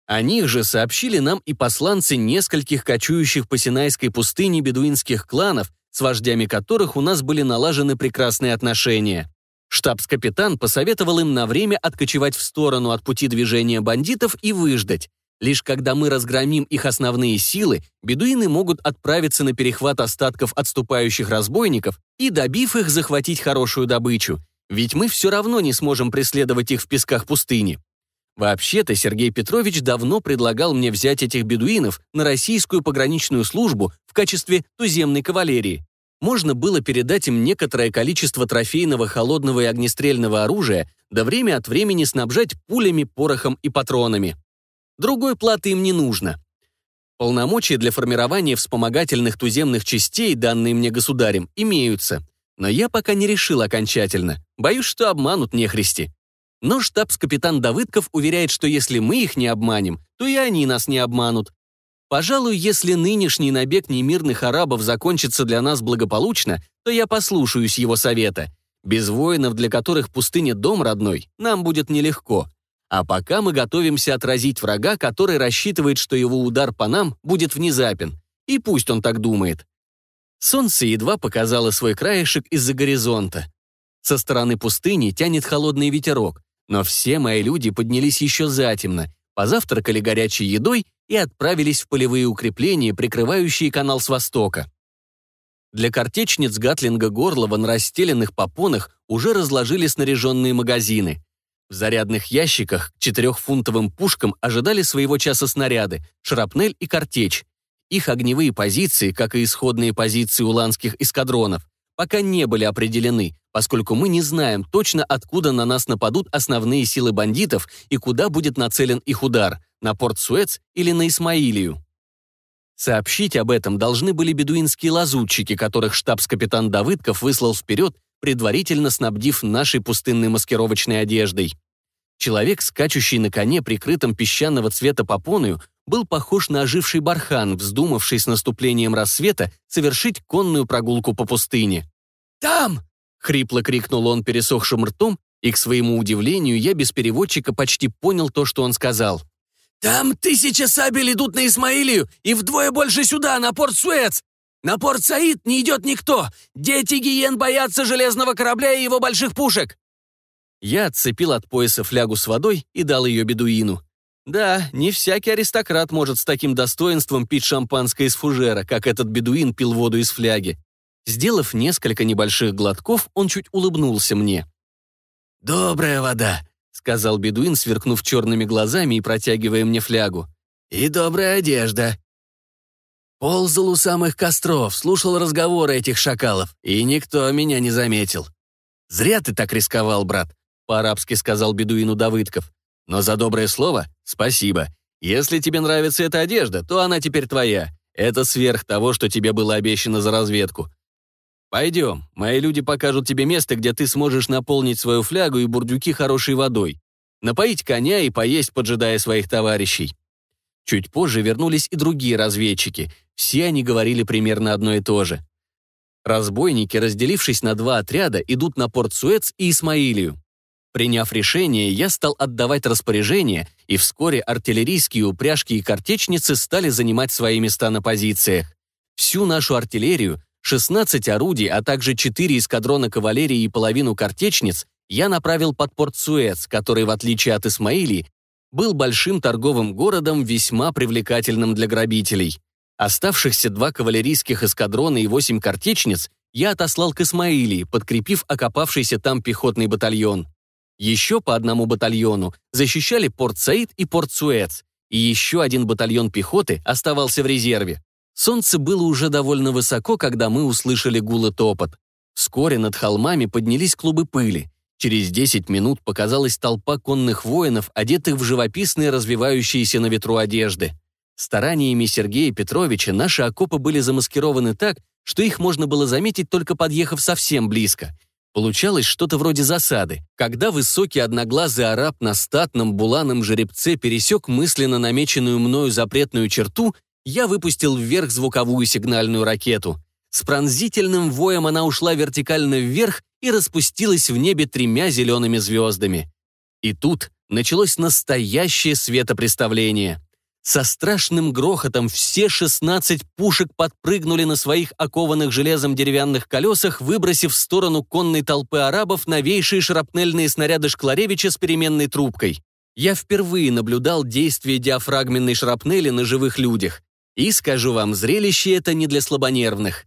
О них же сообщили нам и посланцы нескольких кочующих по Синайской пустыне бедуинских кланов, с вождями которых у нас были налажены прекрасные отношения. Штабс-капитан посоветовал им на время откочевать в сторону от пути движения бандитов и выждать. Лишь когда мы разгромим их основные силы, бедуины могут отправиться на перехват остатков отступающих разбойников и, добив их, захватить хорошую добычу. Ведь мы все равно не сможем преследовать их в песках пустыни. Вообще-то Сергей Петрович давно предлагал мне взять этих бедуинов на российскую пограничную службу в качестве туземной кавалерии. Можно было передать им некоторое количество трофейного холодного и огнестрельного оружия, да время от времени снабжать пулями, порохом и патронами. Другой платы им не нужно. Полномочия для формирования вспомогательных туземных частей, данные мне государем, имеются. Но я пока не решил окончательно. Боюсь, что обманут нехристи. Но штабс-капитан Давыдков уверяет, что если мы их не обманем, то и они нас не обманут. Пожалуй, если нынешний набег немирных арабов закончится для нас благополучно, то я послушаюсь его совета. Без воинов, для которых пустыня дом родной, нам будет нелегко. А пока мы готовимся отразить врага, который рассчитывает, что его удар по нам будет внезапен. И пусть он так думает. Солнце едва показало свой краешек из-за горизонта. Со стороны пустыни тянет холодный ветерок, но все мои люди поднялись еще затемно, позавтракали горячей едой и отправились в полевые укрепления, прикрывающие канал с востока. Для картечниц Гатлинга Горлова на расстеленных попонах уже разложили снаряженные магазины. В зарядных ящиках к четырехфунтовым пушкам ожидали своего часа снаряды, шрапнель и картечь. Их огневые позиции, как и исходные позиции уланских эскадронов, пока не были определены, поскольку мы не знаем точно, откуда на нас нападут основные силы бандитов и куда будет нацелен их удар – на порт Суэц или на Исмаилию. Сообщить об этом должны были бедуинские лазутчики, которых штабс-капитан Давыдков выслал вперед, предварительно снабдив нашей пустынной маскировочной одеждой. Человек, скачущий на коне, прикрытом песчаного цвета попоною, был похож на оживший бархан, вздумавший с наступлением рассвета совершить конную прогулку по пустыне. «Там!» Хрипло крикнул он пересохшим ртом, и, к своему удивлению, я без переводчика почти понял то, что он сказал. «Там тысяча сабель идут на Исмаилию и вдвое больше сюда, на порт Суэц! На порт Саид не идет никто! Дети гиен боятся железного корабля и его больших пушек!» Я отцепил от пояса флягу с водой и дал ее бедуину. Да, не всякий аристократ может с таким достоинством пить шампанское из фужера, как этот бедуин пил воду из фляги. Сделав несколько небольших глотков, он чуть улыбнулся мне. «Добрая вода», — сказал бедуин, сверкнув черными глазами и протягивая мне флягу. «И добрая одежда». Ползал у самых костров, слушал разговоры этих шакалов, и никто меня не заметил. «Зря ты так рисковал, брат», — по-арабски сказал бедуину Давыдков. «Но за доброе слово спасибо. Если тебе нравится эта одежда, то она теперь твоя. Это сверх того, что тебе было обещано за разведку. Пойдем, мои люди покажут тебе место, где ты сможешь наполнить свою флягу и бурдюки хорошей водой, напоить коня и поесть, поджидая своих товарищей. Чуть позже вернулись и другие разведчики. Все они говорили примерно одно и то же. Разбойники, разделившись на два отряда, идут на порт Суэц и Исмаилию. Приняв решение, я стал отдавать распоряжения, и вскоре артиллерийские упряжки и картечницы стали занимать свои места на позициях. Всю нашу артиллерию 16 орудий, а также 4 эскадрона кавалерии и половину картечниц я направил под порт Суэц, который, в отличие от Исмаилии, был большим торговым городом, весьма привлекательным для грабителей. Оставшихся два кавалерийских эскадрона и восемь картечниц я отослал к Исмаилии, подкрепив окопавшийся там пехотный батальон. Еще по одному батальону защищали порт Саид и порт Суэц, и еще один батальон пехоты оставался в резерве. Солнце было уже довольно высоко, когда мы услышали гул и топот. Вскоре над холмами поднялись клубы пыли. Через 10 минут показалась толпа конных воинов, одетых в живописные развивающиеся на ветру одежды. Стараниями Сергея Петровича наши окопы были замаскированы так, что их можно было заметить, только подъехав совсем близко. Получалось что-то вроде засады. Когда высокий одноглазый араб на статном буланом жеребце пересек мысленно намеченную мною запретную черту, я выпустил вверх звуковую сигнальную ракету. С пронзительным воем она ушла вертикально вверх и распустилась в небе тремя зелеными звездами. И тут началось настоящее светопреставление. Со страшным грохотом все 16 пушек подпрыгнули на своих окованных железом деревянных колесах, выбросив в сторону конной толпы арабов новейшие шрапнельные снаряды Шкларевича с переменной трубкой. Я впервые наблюдал действие диафрагменной шрапнели на живых людях. И, скажу вам, зрелище это не для слабонервных.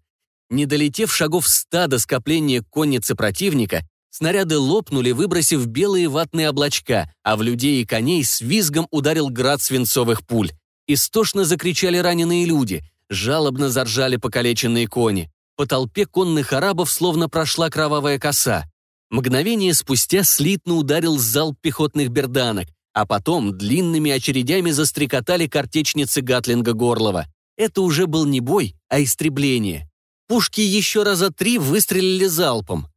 Не долетев шагов ста до скопления конницы противника, снаряды лопнули, выбросив белые ватные облачка, а в людей и коней с визгом ударил град свинцовых пуль. Истошно закричали раненые люди, жалобно заржали покалеченные кони. По толпе конных арабов словно прошла кровавая коса. Мгновение спустя слитно ударил залп пехотных берданок, а потом длинными очередями застрекотали картечницы Гатлинга Горлова. Это уже был не бой, а истребление. Пушки еще раза три выстрелили залпом.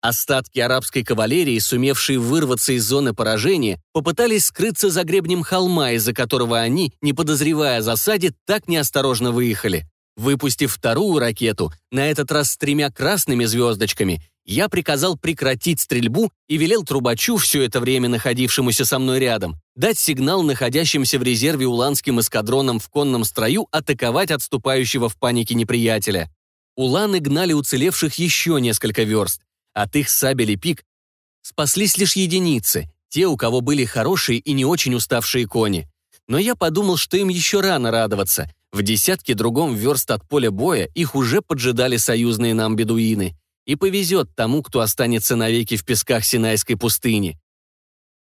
Остатки арабской кавалерии, сумевшие вырваться из зоны поражения, попытались скрыться за гребнем холма, из-за которого они, не подозревая о засаде, так неосторожно выехали. Выпустив вторую ракету, на этот раз с тремя красными звездочками, я приказал прекратить стрельбу и велел трубачу, все это время находившемуся со мной рядом, дать сигнал находящимся в резерве уланским эскадронам в конном строю атаковать отступающего в панике неприятеля. Уланы гнали уцелевших еще несколько верст. От их сабель и пик спаслись лишь единицы, те, у кого были хорошие и не очень уставшие кони. Но я подумал, что им еще рано радоваться. В десятке другом верст от поля боя их уже поджидали союзные нам бедуины — и повезет тому, кто останется навеки в песках Синайской пустыни.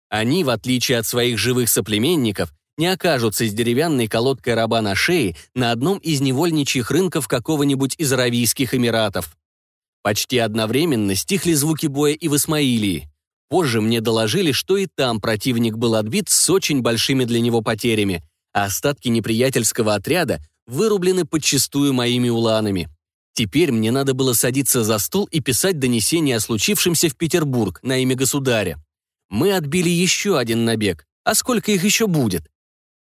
Они, в отличие от своих живых соплеменников, не окажутся с деревянной колодкой раба на шее на одном из невольничьих рынков какого-нибудь из Аравийских Эмиратов. Почти одновременно стихли звуки боя и в Исмаилии. Позже мне доложили, что и там противник был отбит с очень большими для него потерями, а остатки неприятельского отряда вырублены подчистую моими уланами. Теперь мне надо было садиться за стол и писать донесение о случившемся в Петербург на имя государя. Мы отбили еще один набег, а сколько их еще будет?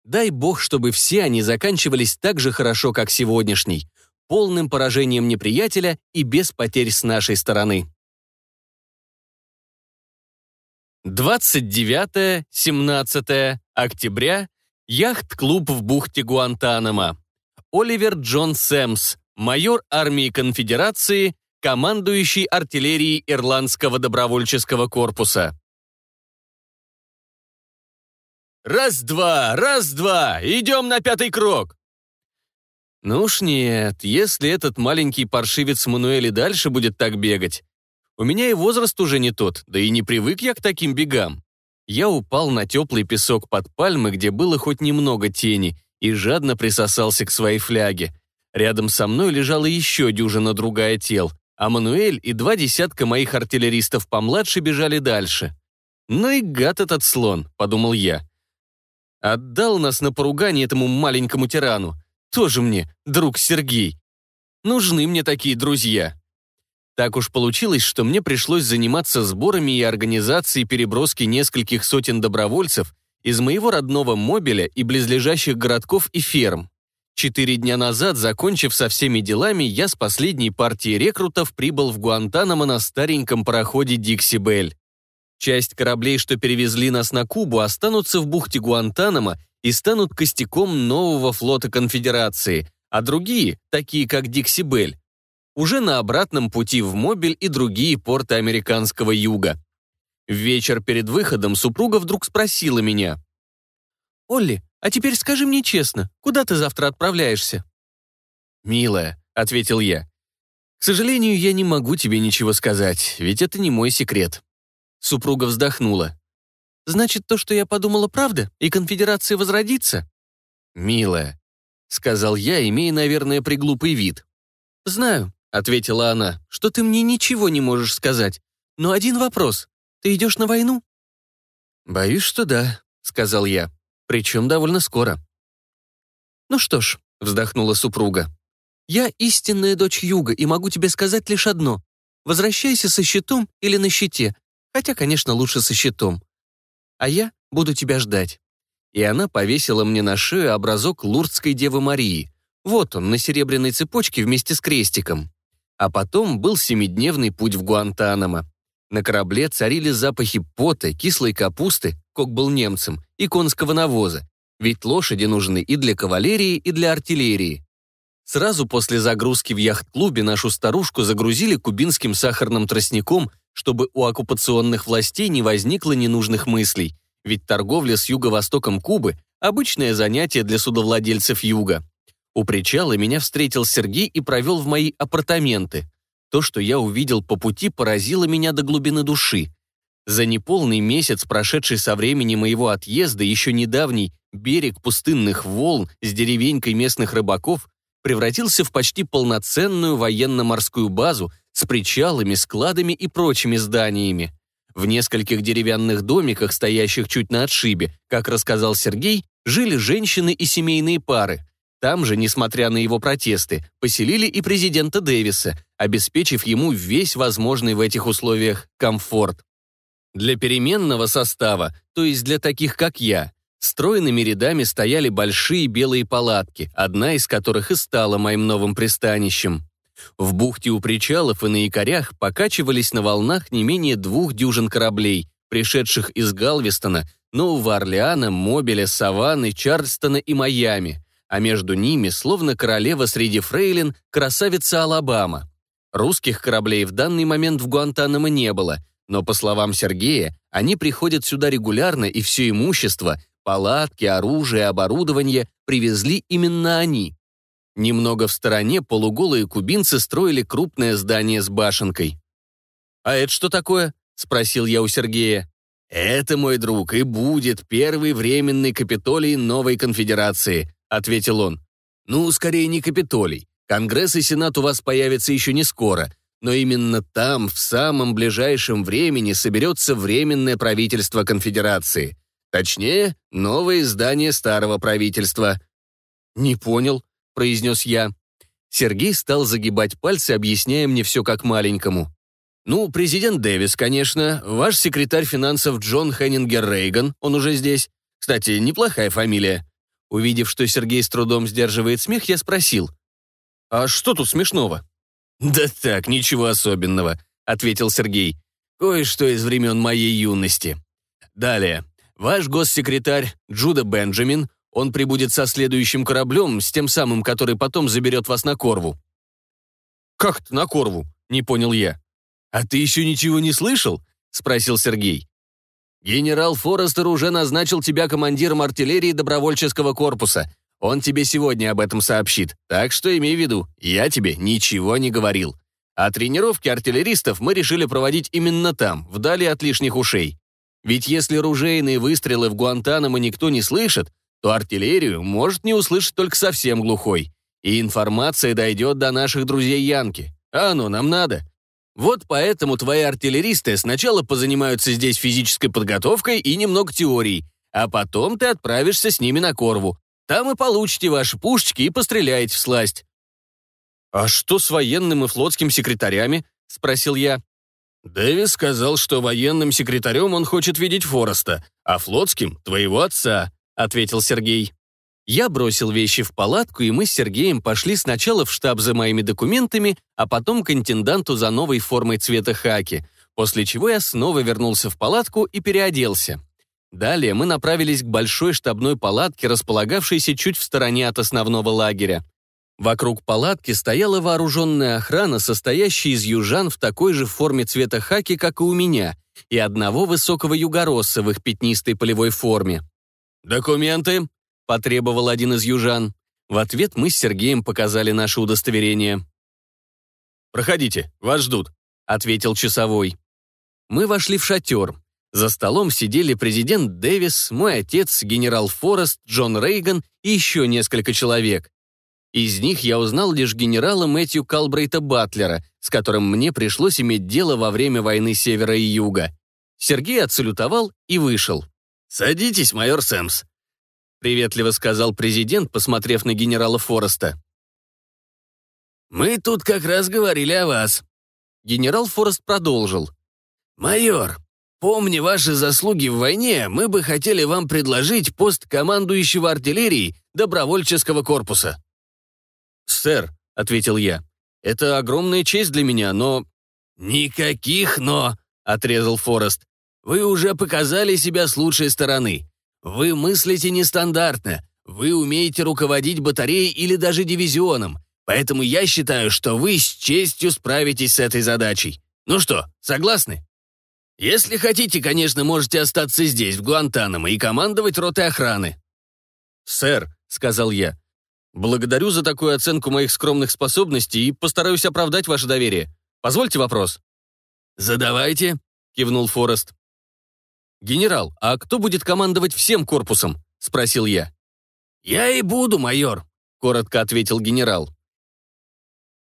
Дай бог, чтобы все они заканчивались так же хорошо, как сегодняшний, полным поражением неприятеля и без потерь с нашей стороны. 29-17 октября. Яхт-клуб в бухте Гуантанамо. Оливер Джон Сэмс, майор армии конфедерации, командующий артиллерией Ирландского добровольческого корпуса. Раз-два, раз-два, идем на пятый крок!» Ну уж нет, если этот маленький паршивец Мануэль и дальше будет так бегать. У меня и возраст уже не тот, да и не привык я к таким бегам. Я упал на теплый песок под пальмы, где было хоть немного тени, и жадно присосался к своей фляге. Рядом со мной лежала еще дюжина другая тел, а Мануэль и два десятка моих артиллеристов помладше бежали дальше. «Ну и гад этот слон», — подумал я. Отдал нас на поругание этому маленькому тирану. Тоже мне друг Сергей. Нужны мне такие друзья. Так уж получилось, что мне пришлось заниматься сборами и организацией переброски нескольких сотен добровольцев из моего родного Мобиля и близлежащих городков и ферм. Четыре дня назад, закончив со всеми делами, я с последней партией рекрутов прибыл в Гуантанамо на стареньком пароходе «Дикси Белль». Часть кораблей, что перевезли нас на Кубу, останутся в бухте Гуантанамо и станут костяком нового флота Конфедерации, а другие, такие как «Дикси Белль», уже на обратном пути в Мобиль и другие порты американского юга. В вечер перед выходом супруга вдруг спросила меня. «Олли, а теперь скажи мне честно, куда ты завтра отправляешься?» «Милая», — ответил я, — «к сожалению, я не могу тебе ничего сказать, ведь это не мой секрет». Супруга вздохнула. «Значит, то, что я подумала, правда, и конфедерация возродится?» «Милая», — сказал я, имея, наверное, приглупый вид. «Знаю, — ответила она, — что ты мне ничего не можешь сказать. Но один вопрос. Ты идешь на войну?» «Боюсь, что да», — сказал я. «Причем довольно скоро». «Ну что ж», — вздохнула супруга. «Я истинная дочь Юга и могу тебе сказать лишь одно. Возвращайся со щитом или на щите, хотя, конечно, лучше со щитом. А я буду тебя ждать». И она повесила мне на шею образок Лурдской Девы Марии. Вот он, на серебряной цепочке вместе с крестиком. А потом был семидневный путь в Гуантанамо. На корабле царили запахи пота, кислой капусты, Кок был немцем, и конского навоза, ведь лошади нужны и для кавалерии, и для артиллерии. Сразу после загрузки в яхт-клубе нашу старушку загрузили кубинским сахарным тростником, чтобы у оккупационных властей не возникло ненужных мыслей, ведь торговля с юго-востоком Кубы – обычное занятие для судовладельцев юга. У причала меня встретил Сергей и провел в мои апартаменты. То, что я увидел по пути, поразило меня до глубины души. За неполный месяц, прошедший со времени моего отъезда, еще недавний берег пустынных волн с деревенькой местных рыбаков превратился в почти полноценную военно-морскую базу с причалами, складами и прочими зданиями. В нескольких деревянных домиках, стоящих чуть на отшибе, как рассказал Сергей, жили женщины и семейные пары. Там же, несмотря на его протесты, поселили и президента Дэвиса, обеспечив ему весь возможный в этих условиях комфорт. Для переменного состава, то есть для таких, как я, стройными рядами стояли большие белые палатки, одна из которых и стала моим новым пристанищем. В бухте у причалов и на якорях покачивались на волнах не менее двух дюжин кораблей, пришедших из Галвестона, Нового Орлеана, Мобиля, Саванны, Чарльстона и Майами – а между ними, словно королева среди фрейлин, красавица Алабама. Русских кораблей в данный момент в Гуантанамо не было, но, по словам Сергея, они приходят сюда регулярно, и все имущество, палатки, оружие, оборудование привезли именно они. Немного в стороне полуголые кубинцы строили крупное здание с башенкой. «А это что такое?» — спросил я у Сергея. «Это, мой друг, и будет первый временный Капитолий новой конфедерации», — ответил он. «Ну, скорее не Капитолий. Конгресс и Сенат у вас появятся еще не скоро, но именно там в самом ближайшем времени соберется Временное правительство Конфедерации. Точнее, новое издание старого правительства». «Не понял», — произнес я. Сергей стал загибать пальцы, объясняя мне все как маленькому. «Ну, президент Дэвис, конечно, ваш секретарь финансов Джон Хеннингер Рейган, он уже здесь. Кстати, неплохая фамилия. Увидев, что Сергей с трудом сдерживает смех, я спросил. «А что тут смешного?» «Да так, ничего особенного», — ответил Сергей. «Кое-что из времен моей юности. Далее. Ваш госсекретарь Джуда Бенджамин, он прибудет со следующим кораблем, с тем самым, который потом заберет вас на Корву». «Как-то на Корву?» — не понял я. «А ты еще ничего не слышал?» — спросил Сергей. Генерал Форестер уже назначил тебя командиром артиллерии добровольческого корпуса. Он тебе сегодня об этом сообщит, так что имей в виду, я тебе ничего не говорил. А тренировки артиллеристов мы решили проводить именно там, вдали от лишних ушей. Ведь если ружейные выстрелы в Гуантанамо никто не слышит, то артиллерию может не услышать только совсем глухой. И информация дойдет до наших друзей Янки. А оно нам надо. Вот поэтому твои артиллеристы сначала позанимаются здесь физической подготовкой и немного теорией, а потом ты отправишься с ними на Корву. Там и получите ваши пушечки и постреляете в сласть». «А что с военным и флотским секретарями?» — спросил я. Дэвис сказал, что военным секретарем он хочет видеть Фореста, а флотским — твоего отца», — ответил Сергей. Я бросил вещи в палатку, и мы с Сергеем пошли сначала в штаб за моими документами, а потом к интенданту за новой формой цвета хаки, после чего я снова вернулся в палатку и переоделся. Далее мы направились к большой штабной палатке, располагавшейся чуть в стороне от основного лагеря. Вокруг палатки стояла вооруженная охрана, состоящая из южан в такой же форме цвета хаки, как и у меня, и одного высокого югоросса в их пятнистой полевой форме. «Документы», потребовал один из южан. В ответ мы с Сергеем показали наше удостоверение. «Проходите, вас ждут», — ответил часовой. Мы вошли в шатер. За столом сидели президент Дэвис, мой отец, генерал Форест, Джон Рейган и еще несколько человек. Из них я узнал лишь генерала Мэтью Калбрейта Батлера, с которым мне пришлось иметь дело во время войны Севера и Юга. Сергей отсалютовал и вышел. «Садитесь, майор Сэмс», — приветливо сказал президент, посмотрев на генерала Фореста. «Мы тут как раз говорили о вас». Генерал Форест продолжил. «Майор, помня ваши заслуги в войне, мы бы хотели вам предложить пост командующего артиллерии добровольческого корпуса». «Сэр», — ответил я, — «это огромная честь для меня, но...» «Никаких «но», — отрезал Форест. «Вы уже показали себя с лучшей стороны. Вы мыслите нестандартно. Вы умеете руководить батареей или даже дивизионом. Поэтому я считаю, что вы с честью справитесь с этой задачей. Ну что, согласны? Если хотите, конечно, можете остаться здесь, в Гуантанамо, и командовать ротой охраны. «Сэр», — сказал я, — «благодарю за такую оценку моих скромных способностей и постараюсь оправдать ваше доверие. Позвольте вопрос». «Задавайте», — кивнул Форест. «Генерал, а кто будет командовать всем корпусом?» — спросил я. «Я и буду, майор», — коротко ответил генерал.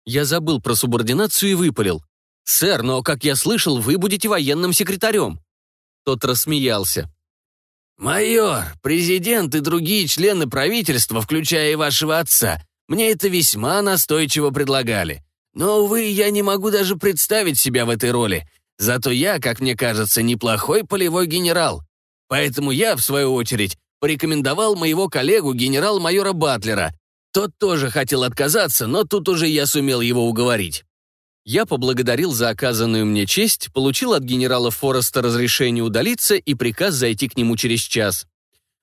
Я забыл про субординацию и выпалил. «Сэр, но, как я слышал, вы будете военным секретарем». Тот рассмеялся. «Майор, президент и другие члены правительства, включая и вашего отца, мне это весьма настойчиво предлагали. Но, увы, я не могу даже представить себя в этой роли. Зато я, как мне кажется, неплохой полевой генерал. Поэтому я, в свою очередь, порекомендовал моего коллегу генерал-майора Батлера. Тот тоже хотел отказаться, но тут уже я сумел его уговорить. Я поблагодарил за оказанную мне честь, получил от генерала Фореста разрешение удалиться и приказ зайти к нему через час.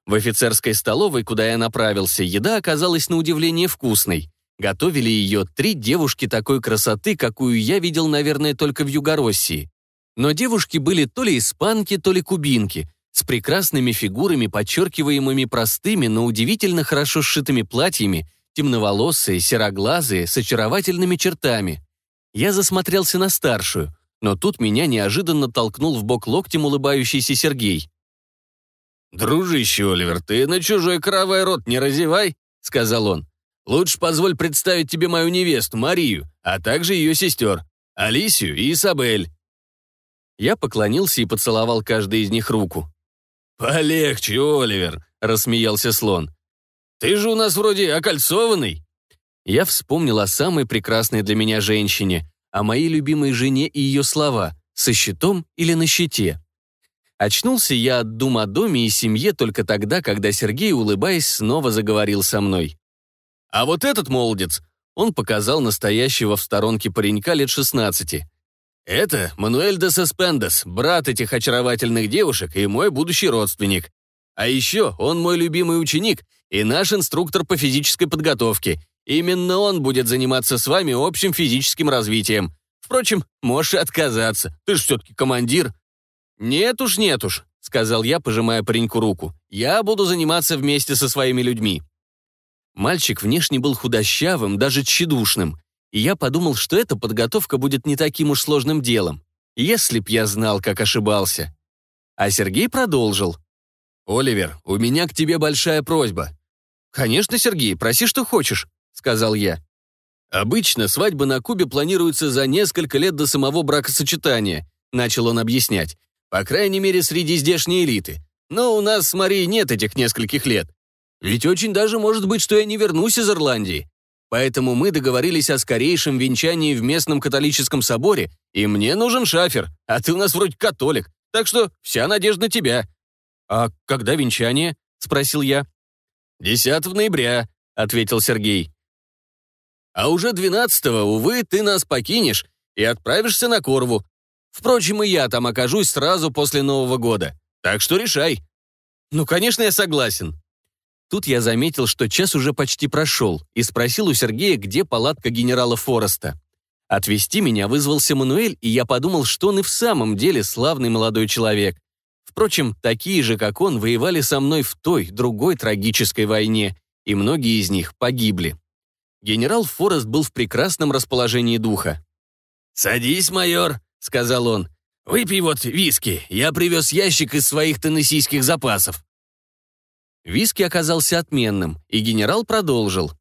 В офицерской столовой, куда я направился, еда оказалась на удивление вкусной. Готовили ее три девушки такой красоты, какую я видел, наверное, только в Югороссии. Но девушки были то ли испанки, то ли кубинки, с прекрасными фигурами, подчеркиваемыми простыми, но удивительно хорошо сшитыми платьями, темноволосые, сероглазые, с очаровательными чертами. Я засмотрелся на старшую, но тут меня неожиданно толкнул в бок локтем улыбающийся Сергей. «Дружище, Оливер, ты на чужой кровавый рот не разевай», — сказал он. «Лучше позволь представить тебе мою невесту, Марию, а также ее сестер, Алисию и Isabel. Я поклонился и поцеловал каждый из них руку. «Полегче, Оливер», — рассмеялся слон. «Ты же у нас вроде окольцованный». Я вспомнил о самой прекрасной для меня женщине, о моей любимой жене и ее слова «со щитом или на щите». Очнулся я от дум о доме и семье только тогда, когда Сергей, улыбаясь, снова заговорил со мной. «А вот этот молодец», — он показал настоящего в сторонке паренька лет шестнадцати. Это Мануэль де Сеспендес, брат этих очаровательных девушек и мой будущий родственник. А еще он мой любимый ученик и наш инструктор по физической подготовке. Именно он будет заниматься с вами общим физическим развитием. Впрочем, можешь отказаться, ты же все-таки командир». «Нет уж, нет уж», — сказал я, пожимая пареньку руку. «Я буду заниматься вместе со своими людьми». Мальчик внешне был худощавым, даже тщедушным, и я подумал, что эта подготовка будет не таким уж сложным делом, если б я знал, как ошибался. А Сергей продолжил. «Оливер, у меня к тебе большая просьба». «Конечно, Сергей, проси, что хочешь», — сказал я. «Обычно свадьба на Кубе планируется за несколько лет до самого бракосочетания», — начал он объяснять. «По крайней мере, среди здешней элиты. Но у нас с Марией нет этих нескольких лет. Ведь очень даже может быть, что я не вернусь из Ирландии. Поэтому мы договорились о скорейшем венчании в местном католическом соборе, и мне нужен шафер, а ты у нас вроде католик, так что вся надежда на тебя». «А когда венчание?» — спросил я. «10 ноября», — ответил Сергей. «А уже 12-го, увы, ты нас покинешь и отправишься на Корву. Впрочем, и я там окажусь сразу после Нового года. Так что решай». «Ну, конечно, я согласен», Тут я заметил, что час уже почти прошел, и спросил у Сергея, где палатка генерала Фореста. Отвезти меня вызвался Мануэль, и я подумал, что он и в самом деле славный молодой человек. Впрочем, такие же, как он, воевали со мной в той, другой трагической войне, и многие из них погибли. Генерал Форест был в прекрасном расположении духа. «Садись, майор», — сказал он. «Выпей вот виски, я привез ящик из своих теннессийских запасов». Виски оказался отменным, и генерал продолжил.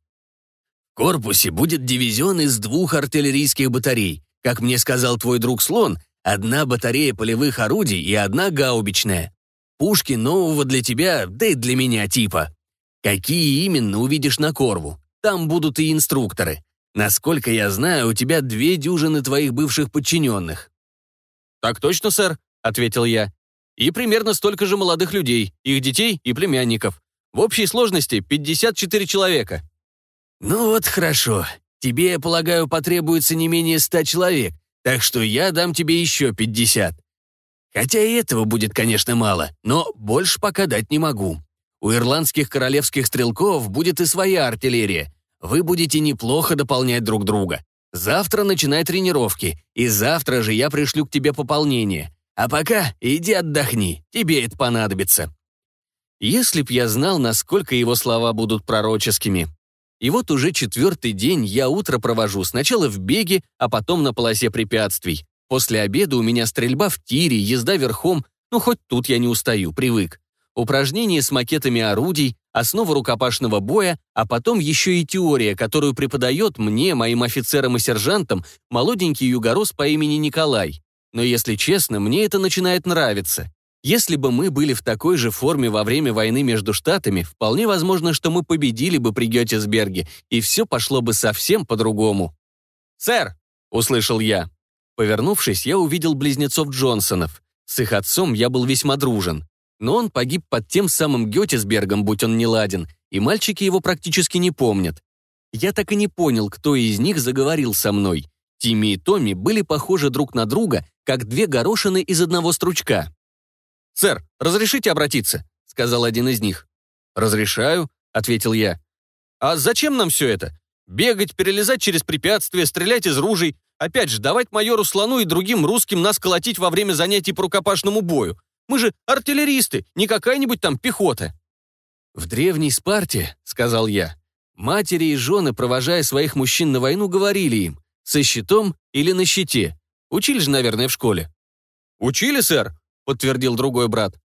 «В корпусе будет дивизион из двух артиллерийских батарей. Как мне сказал твой друг Слон, одна батарея полевых орудий и одна гаубичная. Пушки нового для тебя, да и для меня типа. Какие именно увидишь на Корву? Там будут и инструкторы. Насколько я знаю, у тебя две дюжины твоих бывших подчиненных». «Так точно, сэр», — ответил я и примерно столько же молодых людей, их детей и племянников. В общей сложности 54 человека. «Ну вот хорошо. Тебе, полагаю, потребуется не менее 100 человек, так что я дам тебе еще 50. Хотя и этого будет, конечно, мало, но больше пока дать не могу. У ирландских королевских стрелков будет и своя артиллерия. Вы будете неплохо дополнять друг друга. Завтра начинай тренировки, и завтра же я пришлю к тебе пополнение. А пока иди отдохни, тебе это понадобится». Если б я знал, насколько его слова будут пророческими. И вот уже четвертый день я утро провожу сначала в беге, а потом на полосе препятствий. После обеда у меня стрельба в тире, езда верхом, ну хоть тут я не устаю, привык. Упражнения с макетами орудий, основа рукопашного боя, а потом еще и теория, которую преподает мне, моим офицерам и сержантам, молоденький югорос по имени Николай. Но если честно, мне это начинает нравиться. Если бы мы были в такой же форме во время войны между штатами, вполне возможно, что мы победили бы при Гетесберге, и все пошло бы совсем по-другому. «Сэр!» — услышал я. Повернувшись, я увидел близнецов Джонсонов. С их отцом я был весьма дружен. Но он погиб под тем самым Гетесбергом, будь он не ладен, и мальчики его практически не помнят. Я так и не понял, кто из них заговорил со мной. Тимми и Томми были похожи друг на друга, как две горошины из одного стручка. «Сэр, разрешите обратиться?» — сказал один из них. «Разрешаю», — ответил я. «А зачем нам все это? Бегать, перелезать через препятствия, стрелять из ружей, опять же, давать майору Слону и другим русским нас колотить во время занятий по рукопашному бою. Мы же артиллеристы, не какая-нибудь там пехота». «В древней Спарте», — сказал я, — матери и жены, провожая своих мужчин на войну, говорили им, со щитом или на щите. Учили же, наверное, в школе». «Учили, сэр», — подтвердил другой брат.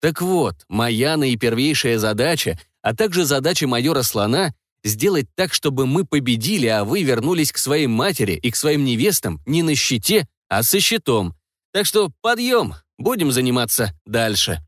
«Так вот, моя наипервейшая задача, а также задача майора Слона — сделать так, чтобы мы победили, а вы вернулись к своей матери и к своим невестам не на щите, а со щитом. Так что подъем, будем заниматься дальше».